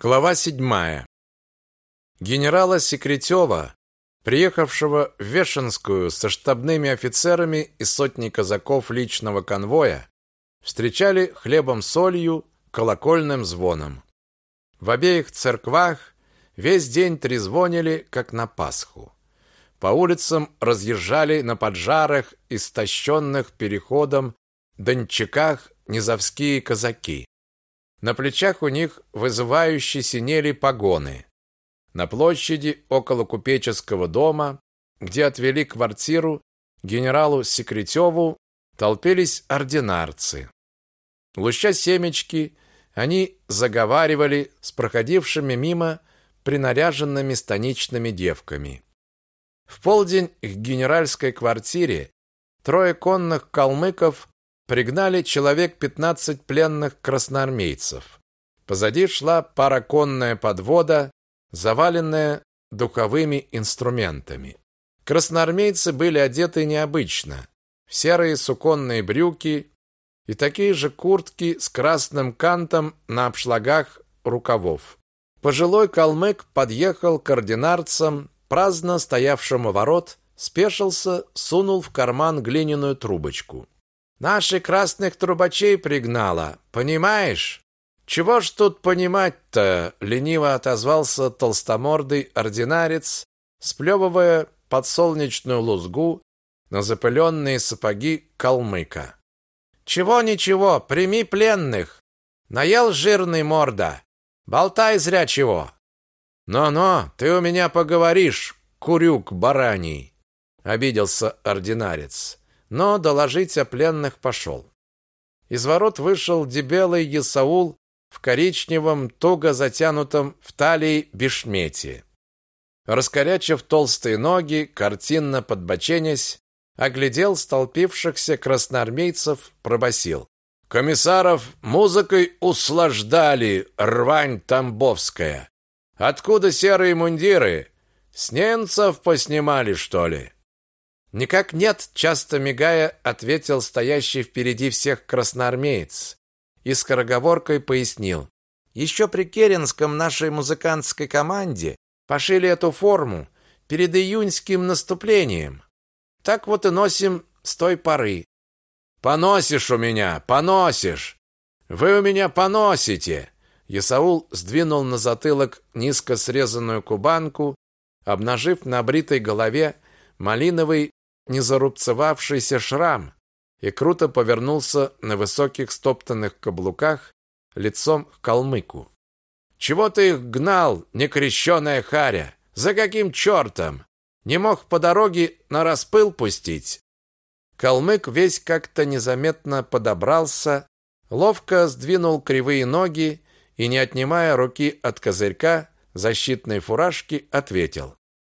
Глава седьмая. Генерала Секретева, приехавшего в Вешенскую со штабными офицерами и сотней казаков личного конвоя, встречали хлебом-солью, колокольным звоном. В обеих церквах весь день трезвонили, как на Пасху. По улицам разъезжали на поджарах, истощенных переходом, дончаках низовские казаки. На плечах у них вызывающе синели погоны. На площади около купеческого дома, где отвели квартиру генералу Секретеву, толпились ординарцы. Луща семечки, они заговаривали с проходившими мимо принаряженными станичными девками. В полдень к генеральской квартире трое конных калмыков пригнали человек 15 пленных красноармейцев. Позади шла параконная подвода, заваленная духовыми инструментами. Красноармейцы были одеты необычно. В серые суконные брюки и такие же куртки с красным кантом на обшлагах рукавов. Пожилой калмык подъехал к ординарцам, праздно стоявшему ворот, спешился, сунул в карман глиняную трубочку. Наши красных трубачей пригнала, понимаешь? Чего ж тут понимать-то? лениво отозвался толстомордый ординарец, сплевывая подсолнечную лузгу на запыленные сапоги калмыка. Чего ничего, прими пленных. Наел жирный морда. Болтай зря чего. Но-но, ты у меня поговоришь, курюк бараний, обиделся ординарец но доложить о пленных пошел. Из ворот вышел дебелый Есаул в коричневом, туго затянутом в талии бешмете. Раскорячив толстые ноги, картинно подбоченясь, оглядел столпившихся красноармейцев, пробасил: «Комиссаров музыкой услаждали, рвань тамбовская! Откуда серые мундиры? С немцев поснимали, что ли?» Никак нет, часто мигая, ответил стоящий впереди всех красноармеец и скороговоркой пояснил: еще при Керенском нашей музыкантской команде пошили эту форму перед июньским наступлением. Так вот и носим с той поры. Поносишь у меня, поносишь. Вы у меня поносите. Исаул сдвинул на затылок низко срезанную кубанку, обнажив на бритой голове малиновый не зарубцевавшийся шрам и круто повернулся на высоких стоптанных каблуках лицом к калмыку. «Чего ты их гнал, некрещеная харя? За каким чертом? Не мог по дороге на распыл пустить?» Калмык весь как-то незаметно подобрался, ловко сдвинул кривые ноги и, не отнимая руки от козырька защитной фуражки, ответил.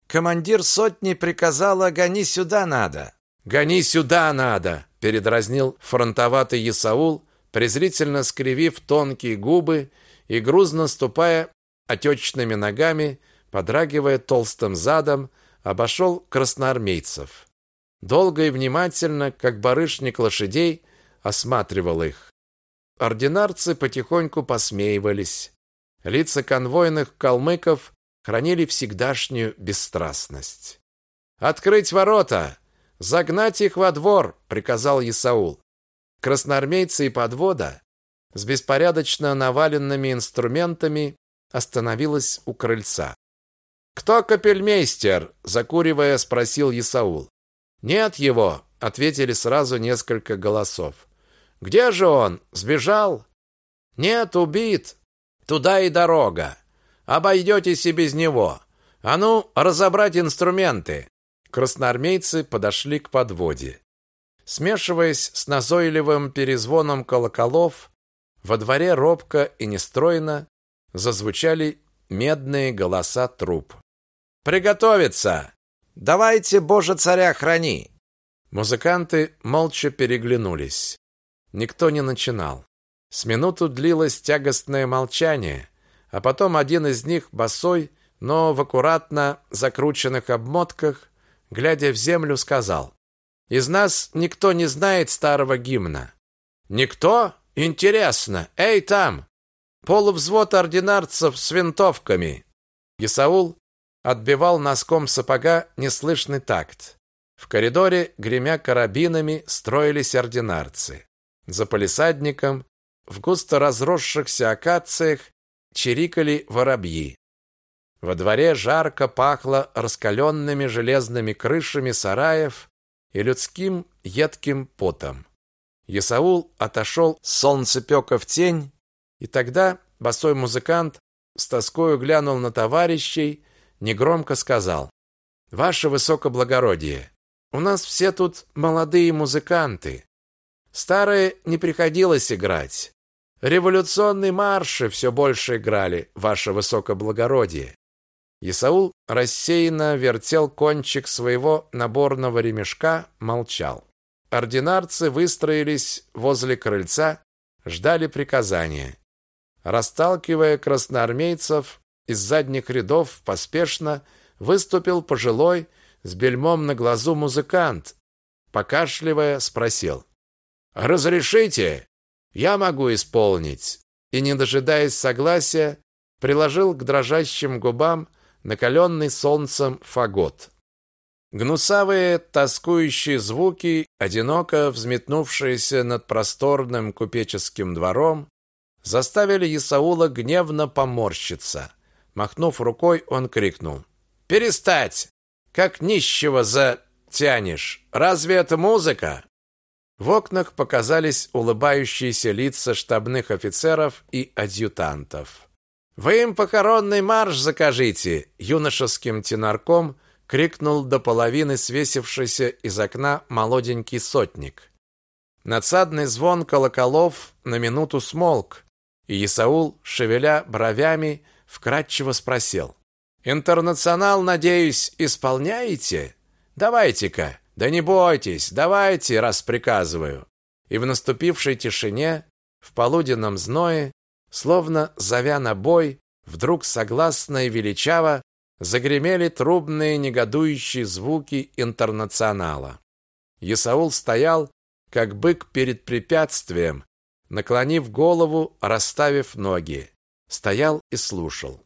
Командир сотни приказала гони сюда надо. Гони сюда надо, передразнил фронтоватый Исаул, презрительно скривив тонкие губы и грузно ступая отечными ногами, подрагивая толстым задом, обошел красноармейцев. Долго и внимательно, как барышник лошадей, осматривал их. Ординарцы потихоньку посмеивались. Лица конвойных калмыков хранили всегдашнюю бесстрастность. «Открыть ворота! Загнать их во двор!» — приказал Исаул. Красноармейцы и подвода с беспорядочно наваленными инструментами остановилась у крыльца. «Кто капельмейстер?» — закуривая, спросил Исаул. «Нет его!» — ответили сразу несколько голосов. «Где же он? Сбежал?» «Нет, убит. Туда и дорога. Обойдетесь и без него. А ну, разобрать инструменты. Красноармейцы подошли к подводе. Смешиваясь с назойливым перезвоном колоколов, во дворе робко и нестройно зазвучали медные голоса труп. Приготовиться. Давайте, Боже, царя храни. Музыканты молча переглянулись. Никто не начинал. С минуту длилось тягостное молчание, а потом один из них босой, но в аккуратно закрученных обмотках, глядя в землю, сказал: "Из нас никто не знает старого гимна". "Никто? Интересно. Эй, там, Полувзвод ординарцев с винтовками. Исаул отбивал носком сапога неслышный такт. В коридоре, гремя карабинами, строились ординарцы. За полисадником, в густо разросшихся акациях, чирикали воробьи. Во дворе жарко пахло раскаленными железными крышами сараев и людским едким потом. Исаул отошел с солнцепека в тень, и тогда босой музыкант с тоскою глянул на товарищей, негромко сказал: "Ваше высокоблагородие, у нас все тут молодые музыканты. Старые не приходилось играть. Революционные марши все больше играли, ваше высокоблагородие". Исаул рассеянно вертел кончик своего наборного ремешка, молчал. Ординарцы выстроились возле крыльца, ждали приказания. Расталкивая красноармейцев из задних рядов, поспешно выступил пожилой с бельмом на глазу музыкант, покашливая, спросил: "Разрешите? Я могу исполнить". И не дожидаясь согласия, приложил к дрожащим губам накаленный солнцем фагот. Гнусавые, тоскующие звуки, одиноко взметнувшиеся над просторным купеческим двором, заставили Исаула гневно поморщиться. Махнув рукой, он крикнул: "Перестать! Как нищего затянешь! Разве это музыка?" В окнах показались улыбающиеся лица штабных офицеров и адъютантов. "Вы им похоронный марш закажите", юношеским тенорком крикнул до половины свесившийся из окна молоденький сотник. Надсадный звон колоколов на минуту смолк, и Исаул, шевеля бровями, вкратчиво спросил: "Интернационал, надеюсь, исполняете? Давайте-ка. Да не бойтесь, давайте, раз приказываю". И в наступившей тишине, в полуденном зное, словно зовя на бой, вдруг согласно и величаво Загремели трубные негодующие звуки интернационала. Исаул стоял, как бык перед препятствием, наклонив голову, расставив ноги. Стоял и слушал.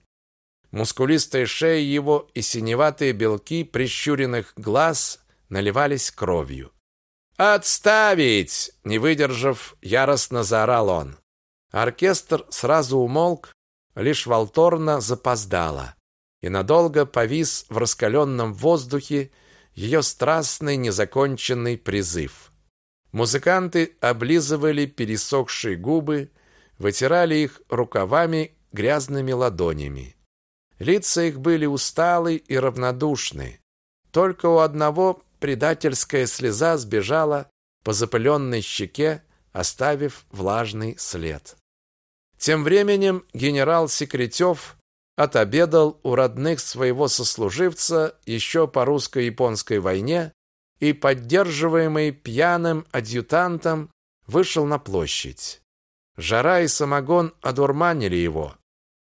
Мускулистая шея его и синеватые белки прищуренных глаз наливались кровью. «Отставить!» – не выдержав, яростно заорал он. Оркестр сразу умолк, лишь Волторна запоздала и надолго повис в раскаленном воздухе ее страстный незаконченный призыв. Музыканты облизывали пересохшие губы, вытирали их рукавами грязными ладонями. Лица их были усталы и равнодушны. Только у одного предательская слеза сбежала по запыленной щеке, оставив влажный след. Тем временем генерал Секретев отобедал у родных своего сослуживца еще по русско-японской войне и, поддерживаемый пьяным адъютантом, вышел на площадь. Жара и самогон одурманили его.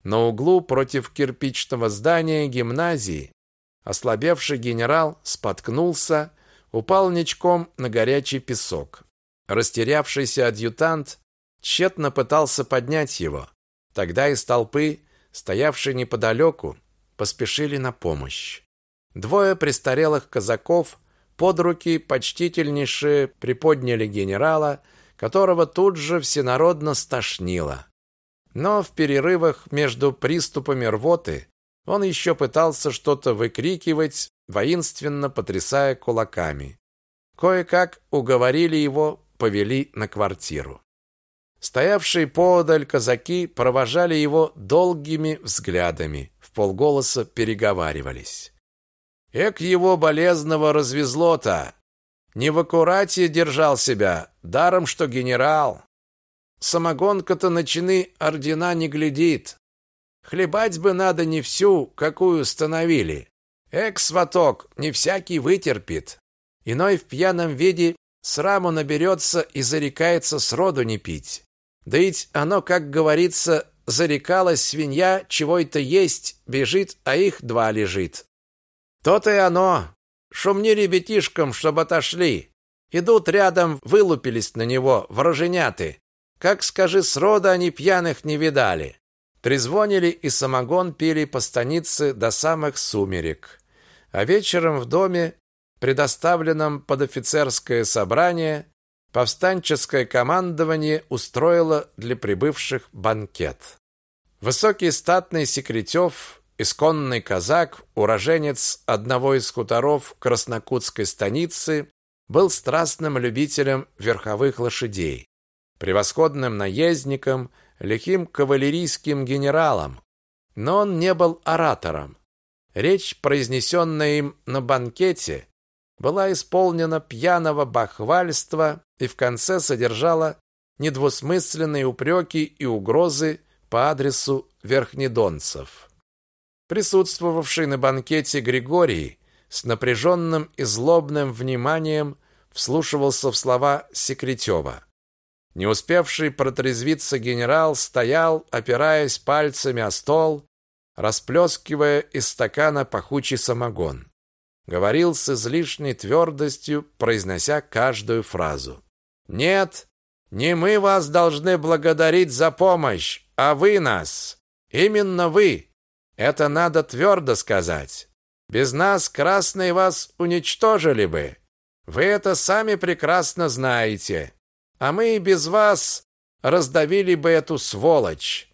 На углу против кирпичного здания гимназии ослабевший генерал споткнулся, упал ничком на горячий песок. Растерявшийся адъютант тщетно пытался поднять его. Тогда из толпы стоявшие неподалеку, поспешили на помощь. Двое престарелых казаков под руки почтительнейше приподняли генерала, которого тут же всенародно стошнило. Но в перерывах между приступами рвоты он еще пытался что-то выкрикивать, воинственно потрясая кулаками. Кое-как уговорили его, повели на квартиру. Стоявшие поодаль казаки провожали его долгими взглядами, в полголоса переговаривались. Эк его болезного развезло-то! Не в аккурате держал себя, даром что генерал. Самогонка-то на чины ордена не глядит. Хлебать бы надо не всю, какую установили. Эк, сваток, не всякий вытерпит. Иной в пьяном виде сраму наберется и зарекается сроду не пить. Да ведь оно, как говорится, зарекалась свинья, чего это есть, бежит, а их два лежит. То-то и оно. Шумни ребятишкам, чтобы отошли. Идут рядом, вылупились на него, враженяты. как, скажи, срода они пьяных не видали. Трезвонили и самогон пили по станице до самых сумерек. А вечером в доме, предоставленном под офицерское собрание, повстанческое командование устроило для прибывших банкет. Высокий статный Секретев, исконный казак, уроженец одного из хуторов Краснокутской станицы, был страстным любителем верховых лошадей, превосходным наездником, лихим кавалерийским генералом. Но он не был оратором. Речь, произнесенная им на банкете, была исполнена пьяного бахвальства и в конце содержала недвусмысленные упреки и угрозы по адресу верхнедонцев. Присутствовавший на банкете Григорий с напряженным и злобным вниманием вслушивался в слова Секретева. Не успевший протрезвиться генерал стоял, опираясь пальцами о стол, расплескивая из стакана пахучий самогон. Говорил с излишней твердостью, произнося каждую фразу. «Нет, не мы вас должны благодарить за помощь, а вы нас. Именно вы. Это надо твердо сказать. Без нас красные вас уничтожили бы. Вы это сами прекрасно знаете. А мы и без вас раздавили бы эту сволочь.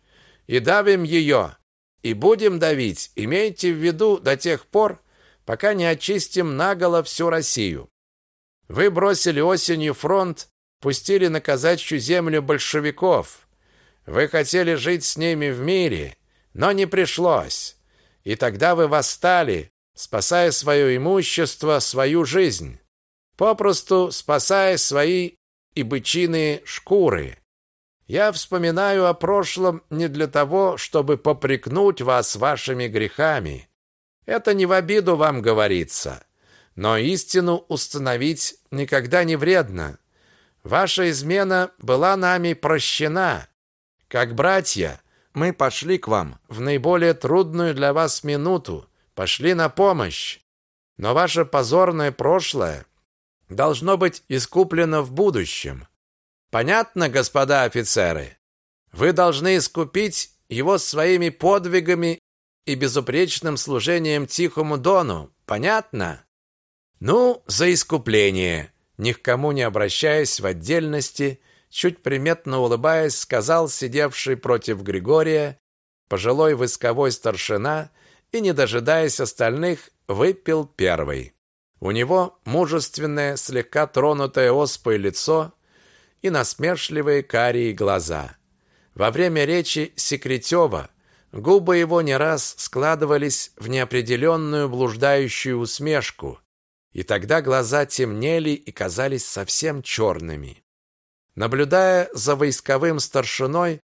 И давим ее. И будем давить, имейте в виду до тех пор, пока не очистим наголо всю Россию. Вы бросили осенью фронт, пустили на казачью землю большевиков. Вы хотели жить с ними в мире, но не пришлось. И тогда вы восстали, спасая свое имущество, свою жизнь попросту спасая свои и бычиные шкуры. Я вспоминаю о прошлом не для того, чтобы попрекнуть вас вашими грехами. Это не в обиду вам говорится, но истину установить никогда не вредно. Ваша измена была нами прощена. Как братья, мы пошли к вам в наиболее трудную для вас минуту, пошли на помощь. Но ваше позорное прошлое должно быть искуплено в будущем. Понятно, господа офицеры? Вы должны искупить его своими подвигами и безупречным служением Тихому Дону. Понятно? Ну, за искупление, ни к кому не обращаясь в отдельности, чуть приметно улыбаясь, сказал сидевший против Григория пожилой войсковой старшина и, не дожидаясь остальных, выпил первый. У него мужественное, слегка тронутое оспой лицо и насмешливые карие глаза. Во время речи Секретева губы его не раз складывались в неопределенную блуждающую усмешку, и тогда глаза темнели и казались совсем черными. Наблюдая за войсковым старшиной,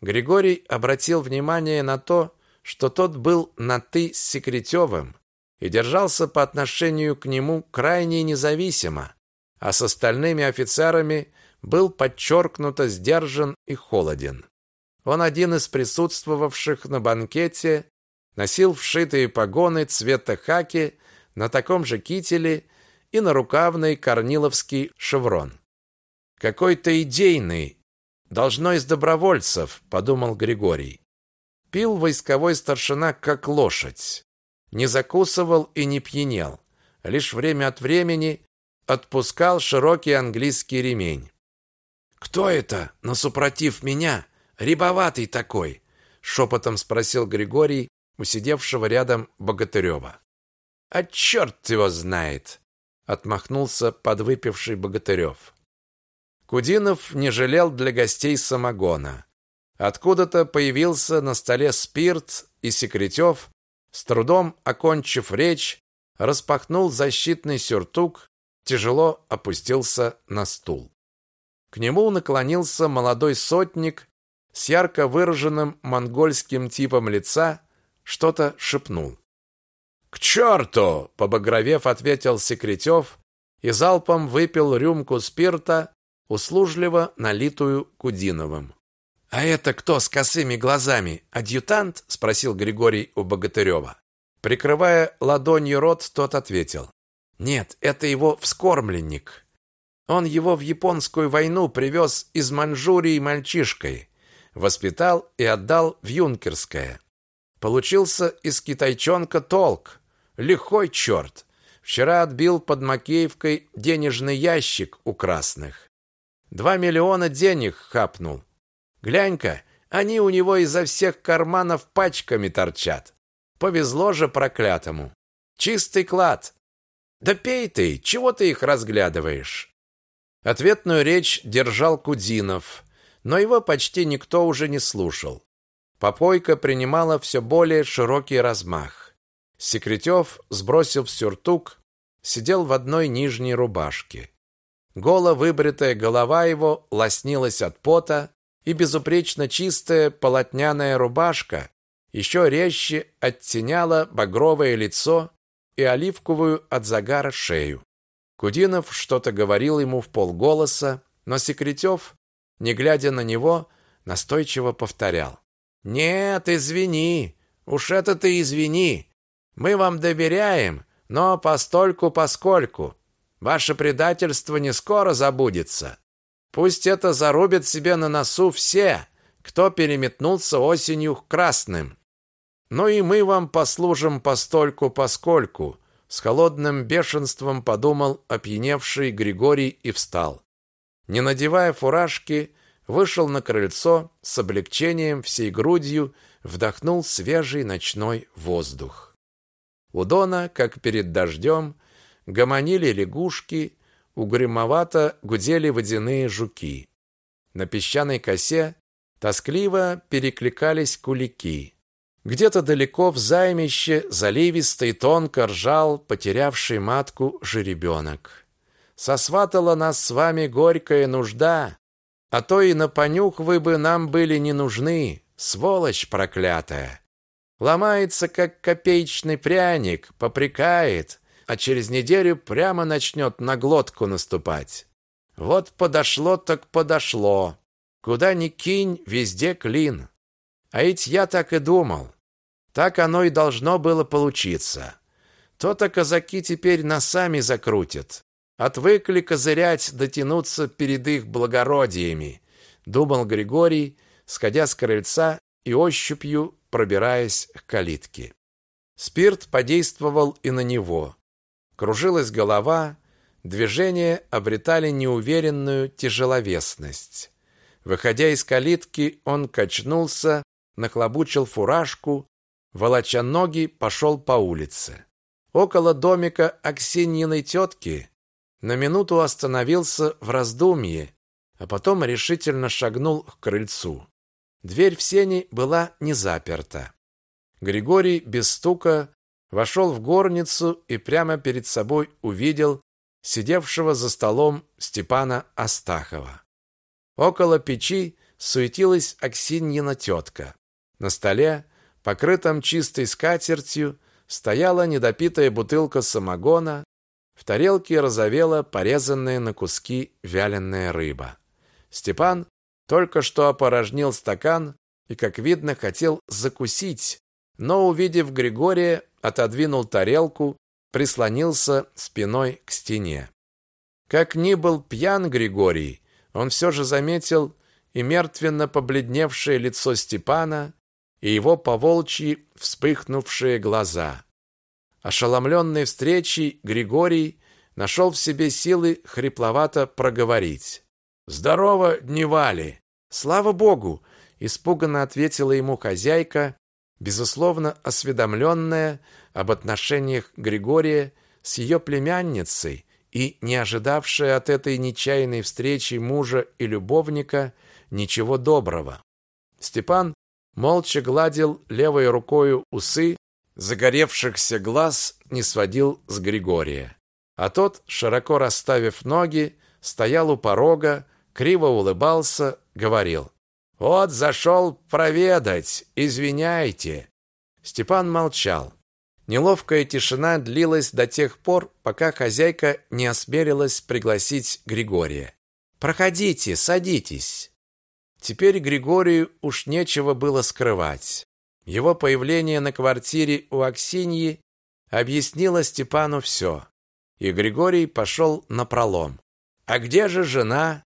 Григорий обратил внимание на то, что тот был на «ты» с Секретевым, и держался по отношению к нему крайне независимо, а с остальными офицерами был подчеркнуто сдержан и холоден. Он один из присутствовавших на банкете, носил вшитые погоны цвета хаки на таком же кителе и на рукавный корниловский шеврон. Какой-то идейный, должно из добровольцев, подумал Григорий. Пил войсковой старшина как лошадь не закусывал и не пьянел. Лишь время от времени отпускал широкий английский ремень. «Кто это, насупротив меня? Рябоватый такой!» шепотом спросил Григорий у сидевшего рядом Богатырева. «А черт его знает!» отмахнулся подвыпивший Богатырев. Кудинов не жалел для гостей самогона. Откуда-то появился на столе спирт, и Секретев с трудом окончив речь, распахнул защитный сюртук, тяжело опустился на стул. К нему наклонился молодой сотник с ярко выраженным монгольским типом лица, что-то шепнул. «К черту!» — побагровев, ответил Секретев и залпом выпил рюмку спирта, услужливо налитую Кудиновым. «А это кто с косыми глазами? Адъютант?» – спросил Григорий у Богатырева. Прикрывая ладонью рот, тот ответил. «Нет, это его вскормленник». Он его в японскую войну привез из Манчжурии мальчишкой, воспитал и отдал в юнкерское. Получился из китайчонка толк. Лихой черт. Вчера отбил под Макеевкой денежный ящик у красных. Два миллиона денег хапнул. Глянь-ка, они у него изо всех карманов пачками торчат. Повезло же проклятому. Чистый клад. Да пей ты, чего ты их разглядываешь? Ответную речь держал Кудинов, но его почти никто уже не слушал. Попойка принимала все более широкий размах. Секретев, сбросив сюртук, сидел в одной нижней рубашке. Голо выбритая голова его лоснилась от пота, и безупречно чистая полотняная рубашка еще резче оттеняла багровое лицо и оливковую от загара шею. Кудинов что-то говорил ему в полголоса, но Секретев, не глядя на него, настойчиво повторял. «Нет, извини, уж это ты извини. Мы вам доверяем, но постольку-поскольку. Ваше предательство не скоро забудется. Пусть это зарубят себе на носу все, кто переметнулся осенью к красным. Но и мы вам послужим постольку-поскольку». С холодным бешенством подумал опьяневший Григорий и встал. Не надевая фуражки, вышел на крыльцо с облегчением всей грудью, вдохнул свежий ночной воздух. У Дона, как перед дождем, гомонили лягушки, угрюмовато гудели водяные жуки. На песчаной косе тоскливо перекликались кулики. Где-то далеко в займище заливисто и тонко ржал потерявший матку жеребенок. Сосватала нас с вами горькая нужда, а то и на понюх вы бы нам были не нужны, сволочь проклятая. Ломается, как копеечный пряник, попрекает, а через неделю прямо начнет на глотку наступать. Вот подошло так подошло. Куда ни кинь, везде клин. А ведь я так и думал. Так оно и должно было получиться. То-то казаки теперь носами закрутят. Отвыкли козырять, дотянуться перед их благородиями, думал Григорий, сходя с крыльца и ощупью пробираясь к калитке. Спирт подействовал и на него. Кружилась голова, движения обретали неуверенную тяжеловесность. Выходя из калитки, он качнулся, нахлобучил фуражку, волоча ноги, пошел по улице. Около домика Аксиньиной тетки на минуту остановился в раздумье, а потом решительно шагнул к крыльцу. Дверь в сени была не заперта. Григорий без стука вошел в горницу и прямо перед собой увидел сидевшего за столом Степана Астахова. Около печи суетилась Аксиньина тетка. На столе, покрытом чистой скатертью, стояла недопитая бутылка самогона, в тарелке разовела порезанная на куски вяленая рыба. Степан только что опорожнил стакан и, как видно, хотел закусить, но, увидев Григория, отодвинул тарелку, прислонился спиной к стене. Как ни был пьян Григорий, он все же заметил и мертвенно побледневшее лицо Степана, и его поволчьи вспыхнувшие глаза. Ошеломленный встречей, Григорий нашел в себе силы хрипловато проговорить. «Здорово, Дневали!» «Слава Богу!» – испуганно ответила ему хозяйка, безусловно осведомленная об отношениях Григория с ее племянницей и не ожидавшая от этой нечаянной встречи мужа и любовника ничего доброго. Степан молча гладил левой рукой усы, загоревшихся глаз не сводил с Григория. А тот, широко расставив ноги, стоял у порога, криво улыбался, говорил: "Вот зашел проведать, извиняйте". Степан молчал. Неловкая тишина длилась до тех пор, пока хозяйка не осмелилась пригласить Григория. "Проходите, садитесь". Теперь Григорию уж нечего было скрывать. Его появление на квартире у Аксиньи объяснило Степану все, и Григорий пошел на пролом. А где же жена?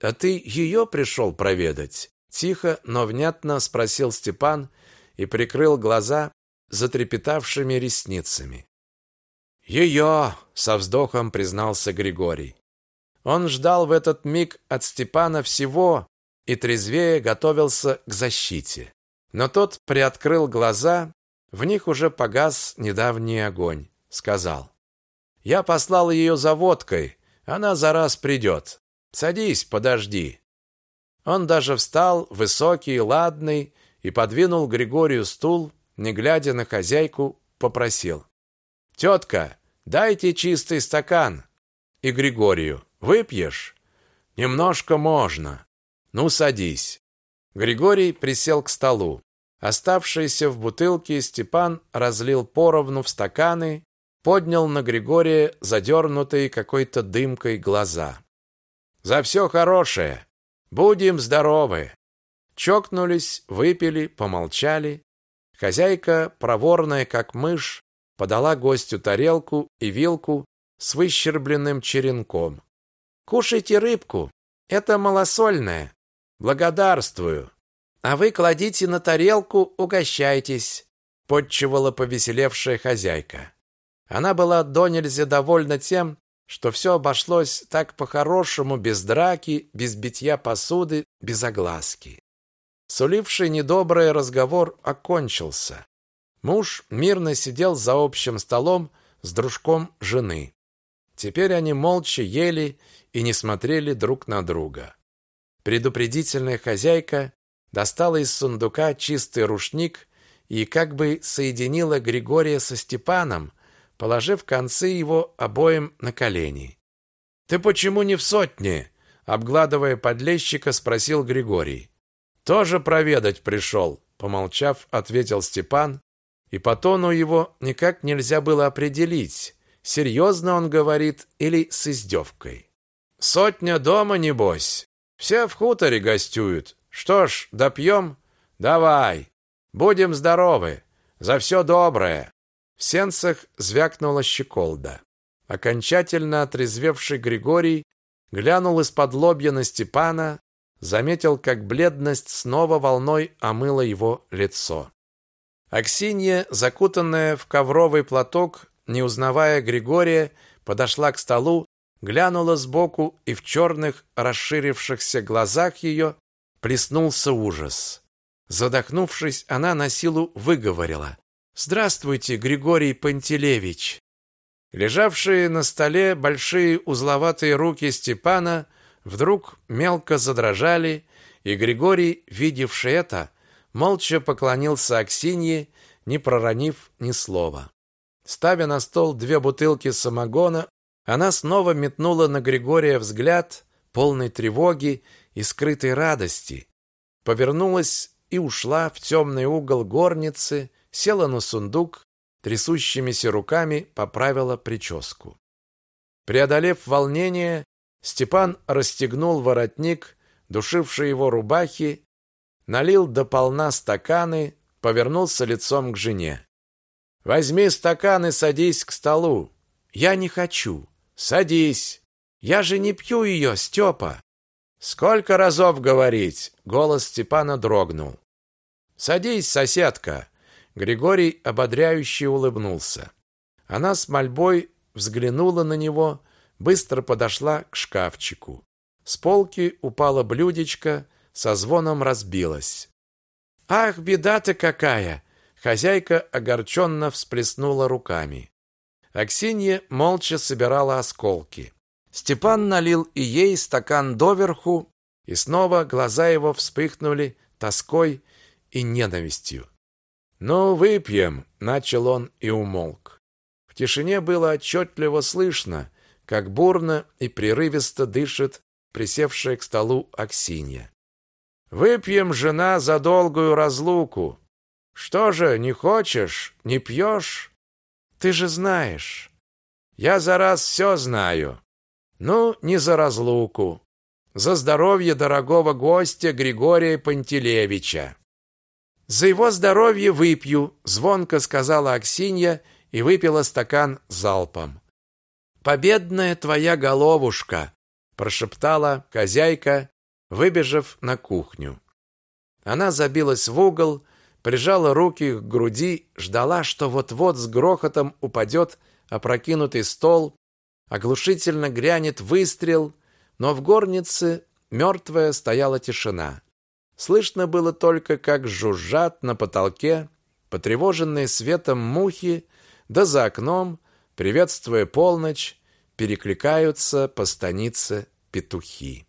А ты ее пришел проведать? Тихо, но внятно спросил Степан и прикрыл глаза затрепетавшими ресницами. Ее, со вздохом признался Григорий. Он ждал в этот миг от Степана всего и трезвее готовился к защите. Но тот приоткрыл глаза, в них уже погас недавний огонь. Сказал, «Я послал ее за водкой, она за раз придет. Садись, подожди». Он даже встал, высокий, ладный, и подвинул Григорию стул, не глядя на хозяйку, попросил. «Тетка, дайте чистый стакан». И Григорию. «Выпьешь?» «Немножко можно». «Ну, садись». Григорий присел к столу. Оставшиеся в бутылке Степан разлил поровну в стаканы, поднял на Григория задернутые какой-то дымкой глаза. «За все хорошее! Будем здоровы!» Чокнулись, выпили, помолчали. Хозяйка, проворная как мышь, подала гостю тарелку и вилку с выщербленным черенком. «Кушайте рыбку, это малосольная. Благодарствую. А вы кладите на тарелку, угощайтесь», подчевала повеселевшая хозяйка. Она была до нельзя довольна тем, что все обошлось так по-хорошему, без драки, без битья посуды, без огласки. Суливший недобрый разговор окончился. Муж мирно сидел за общим столом с дружком жены. Теперь они молча ели и не смотрели друг на друга. Предупредительная хозяйка достала из сундука чистый рушник и как бы соединила Григория со Степаном, положив концы его обоим на колени. «Ты почему не в сотне?» Обгладывая подлещика, спросил Григорий. «Тоже проведать пришел», помолчав, ответил Степан, и по тону его никак нельзя было определить, серьезно он говорит или с издевкой. «Сотня дома, небось. Все в хуторе гостюют. Что ж, допьем? Давай. Будем здоровы. За все доброе. В сенцах звякнула щеколда. Окончательно отрезвевший Григорий глянул из-под лобья на Степана, заметил, как бледность снова волной омыла его лицо. Аксинья, закутанная в ковровый платок, не узнавая Григория, подошла к столу, глянула сбоку, и в черных расширившихся глазах ее плеснулся ужас. Задохнувшись, она на силу выговорила: Здравствуйте, Григорий Пантелеевич. Лежавшие на столе большие узловатые руки Степана вдруг мелко задрожали, и Григорий, видевший это, молча поклонился Аксинье, не проронив ни слова. Ставя на стол две бутылки самогона, она снова метнула на Григория взгляд, полный тревоги и скрытой радости, повернулась и ушла в темный угол горницы, села на сундук, трясущимися руками поправила прическу. Преодолев волнение, Степан расстегнул воротник, душивший его рубахи, налил до полна стаканы, повернулся лицом к жене. Возьми стакан и садись к столу. Я не хочу. Садись. Я же не пью ее, Степа. Сколько разов говорить? Голос Степана дрогнул. Садись, соседка. Григорий ободряюще улыбнулся. Она с мольбой взглянула на него, быстро подошла к шкафчику. С полки упало блюдечко, со звоном разбилось. «Ах, беда-то какая!» Хозяйка огорченно всплеснула руками. Аксинья молча собирала осколки. Степан налил и ей стакан доверху, и снова глаза его вспыхнули тоской и ненавистью. «Ну, выпьем», — начал он и умолк. В тишине было отчетливо слышно, как бурно и прерывисто дышит присевшая к столу Аксинья. «Выпьем, жена, за долгую разлуку. Что же, не хочешь, не пьешь? Ты же знаешь. Я за раз все знаю. Ну, не за разлуку. За здоровье дорогого гостя Григория Пантелеевича. За его здоровье выпью, звонко сказала Аксинья и выпила стакан залпом. Победная твоя головушка, прошептала хозяйка, выбежав на кухню. Она забилась в угол, прижала руки к груди, ждала, что вот-вот с грохотом упадет опрокинутый стол, оглушительно грянет выстрел, но в горнице мертвая стояла тишина. Слышно было только, как жужжат на потолке потревоженные светом мухи, да за окном, приветствуя полночь, перекликаются по станице петухи.